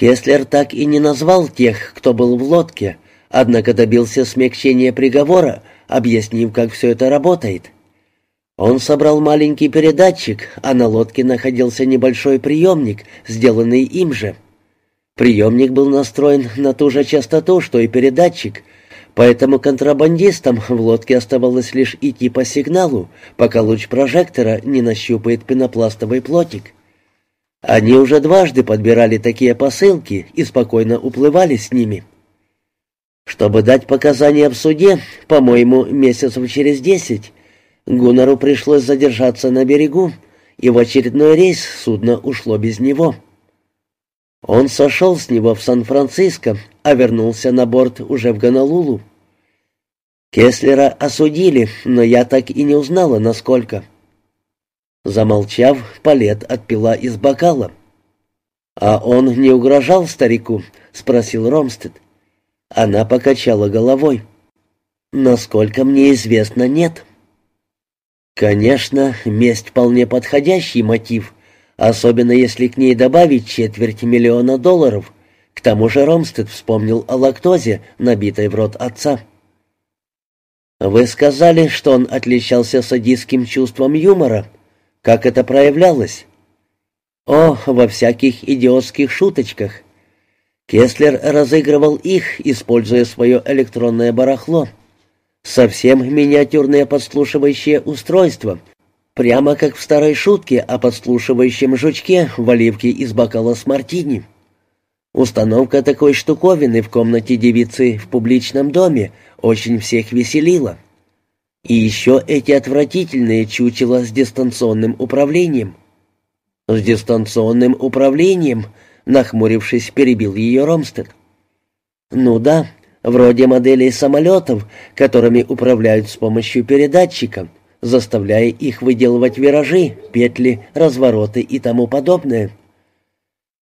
Кеслер так и не назвал тех, кто был в лодке, однако добился смягчения приговора, объяснив, как все это работает. Он собрал маленький передатчик, а на лодке находился небольшой приемник, сделанный им же. Приемник был настроен на ту же частоту, что и передатчик, поэтому контрабандистам в лодке оставалось лишь идти по сигналу, пока луч прожектора не нащупает пенопластовый плотик. Они уже дважды подбирали такие посылки и спокойно уплывали с ними. Чтобы дать показания в суде, по-моему, месяцев через десять, Гуннеру пришлось задержаться на берегу, и в очередной рейс судно ушло без него. Он сошел с него в Сан-Франциско, а вернулся на борт уже в Гонолулу. Кеслера осудили, но я так и не узнала, насколько. Замолчав, Палет отпила из бокала. «А он не угрожал старику?» — спросил Ромстед. Она покачала головой. «Насколько мне известно, нет». «Конечно, месть вполне подходящий мотив, особенно если к ней добавить четверть миллиона долларов. К тому же Ромстед вспомнил о лактозе, набитой в рот отца». «Вы сказали, что он отличался садистским чувством юмора», как это проявлялось? О, во всяких идиотских шуточках. Кеслер разыгрывал их, используя свое электронное барахло. Совсем миниатюрное подслушивающее устройство, прямо как в старой шутке о подслушивающем жучке в оливке из бокала с мартини. Установка такой штуковины в комнате девицы в публичном доме очень всех веселила. И еще эти отвратительные чучела с дистанционным управлением. С дистанционным управлением, нахмурившись, перебил ее Ромстед. Ну да, вроде моделей самолетов, которыми управляют с помощью передатчика, заставляя их выделывать виражи, петли, развороты и тому подобное.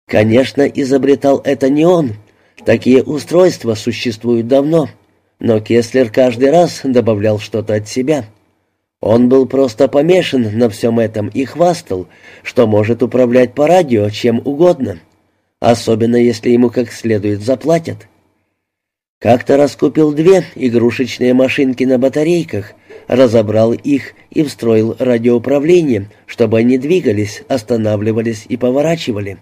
Конечно, изобретал это не он. Такие устройства существуют давно, но Кеслер каждый раз добавлял что-то от себя. Он был просто помешан на всем этом и хвастал, что может управлять по радио чем угодно, особенно если ему как следует заплатят. Как-то раскупил две игрушечные машинки на батарейках, разобрал их и встроил радиоуправление, чтобы они двигались, останавливались и поворачивали.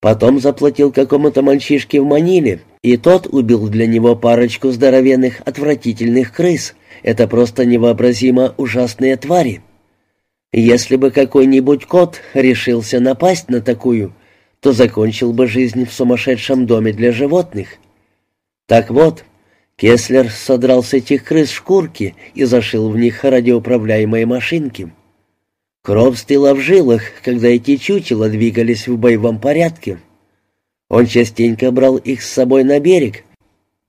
Потом заплатил какому-то мальчишке в Маниле, и тот убил для него парочку здоровенных отвратительных крыс. Это просто невообразимо ужасные твари. Если бы какой-нибудь кот решился напасть на такую, то закончил бы жизнь в сумасшедшем доме для животных. Так вот, Кеслер содрал с этих крыс шкурки и зашил в них радиоуправляемые машинки. Кровь стыла в жилах, когда эти чучела двигались в боевом порядке. Он частенько брал их с собой на берег.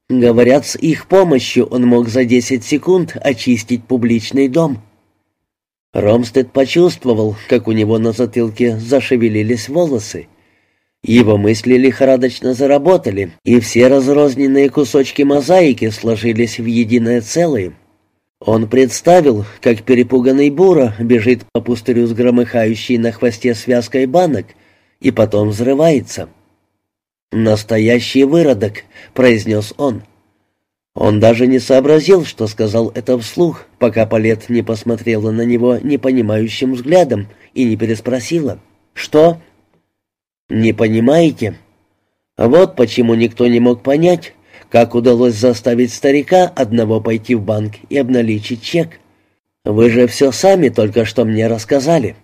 Говорят, с их помощью он мог за десять секунд очистить публичный дом. Ромстед почувствовал, как у него на затылке зашевелились волосы. Его мысли лихорадочно заработали, и все разрозненные кусочки мозаики сложились в единое целое. Он представил, как перепуганный Бура бежит по пустырю с громыхающей на хвосте связкой банок и потом взрывается. «Настоящий выродок», — произнес он. Он даже не сообразил, что сказал это вслух, пока Палет не посмотрела на него непонимающим взглядом и не переспросила. «Что?» «Не понимаете?» Вот почему никто не мог понять, как удалось заставить старика одного пойти в банк и обналичить чек. Вы же все сами только что мне рассказали.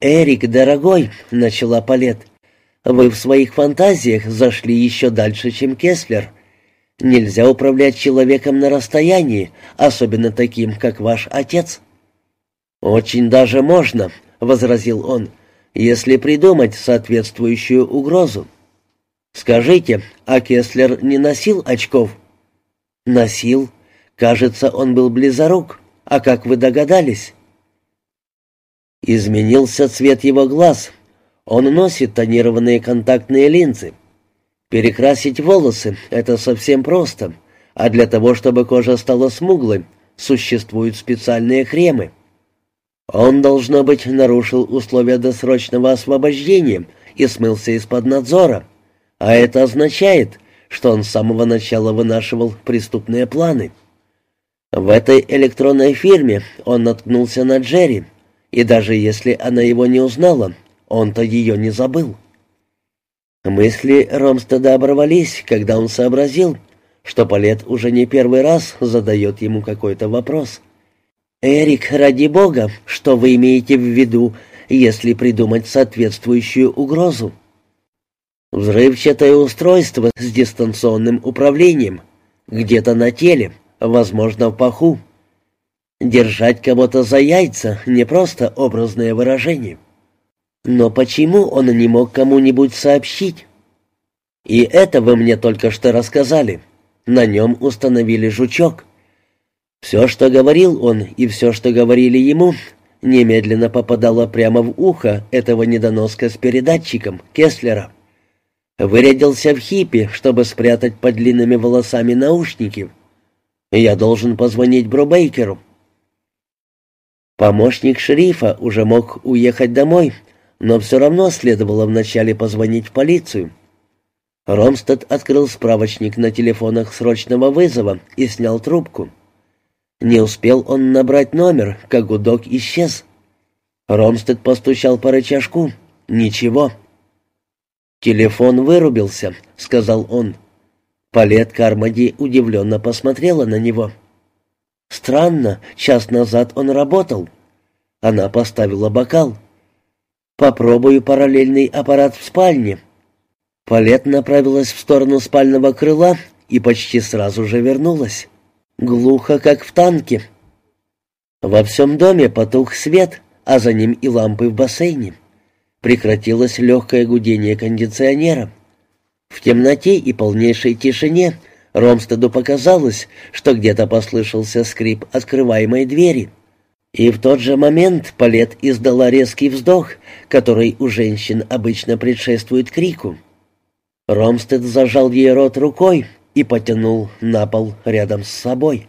«Эрик, дорогой», — начала Палет, — «вы в своих фантазиях зашли еще дальше, чем Кеслер. Нельзя управлять человеком на расстоянии, особенно таким, как ваш отец». «Очень даже можно», — возразил он, — «если придумать соответствующую угрозу». «Скажите, а Кеслер не носил очков?» «Носил. Кажется, он был близорук. А как вы догадались?» Изменился цвет его глаз. Он носит тонированные контактные линзы. Перекрасить волосы — это совсем просто, а для того, чтобы кожа стала смуглой, существуют специальные кремы. Он, должно быть, нарушил условия досрочного освобождения и смылся из-под надзора. А это означает, что он с самого начала вынашивал преступные планы. В этой электронной фирме он наткнулся на Джерри, и даже если она его не узнала, он-то ее не забыл. Мысли Ромстеда оборвались, когда он сообразил, что Палет уже не первый раз задает ему какой-то вопрос. «Эрик, ради бога, что вы имеете в виду, если придумать соответствующую угрозу?» «Взрывчатое устройство с дистанционным управлением, где-то на теле, возможно, в паху. Держать кого-то за яйца — не просто образное выражение. Но почему он не мог кому-нибудь сообщить? И это вы мне только что рассказали. На нем установили жучок. Все, что говорил он, и все, что говорили ему, немедленно попадало прямо в ухо этого недоноска с передатчиком, Кеслера. Вырядился в хиппи, чтобы спрятать под длинными волосами наушники. Я должен позвонить Брубейкеру. Помощник шерифа уже мог уехать домой, но все равно следовало вначале позвонить в полицию. Ромстед открыл справочник на телефонах срочного вызова и снял трубку. Не успел он набрать номер, как гудок исчез. Ромстед постучал по рычажку. Ничего. «Телефон вырубился», — сказал он. Палет Кармоди удивленно посмотрела на него. «Странно, час назад он работал». Она поставила бокал. «Попробую параллельный аппарат в спальне». Палет направилась в сторону спального крыла и почти сразу же вернулась. Глухо, как в танке. Во всем доме потух свет, а за ним и лампы в бассейне. Прекратилось легкое гудение кондиционера. В темноте и полнейшей тишине Ромстеду показалось, что где-то послышался скрип открываемой двери. И в тот же момент Палет издала резкий вздох, который у женщин обычно предшествует крику. Ромстед зажал ей рот рукой и потянул на пол рядом с собой.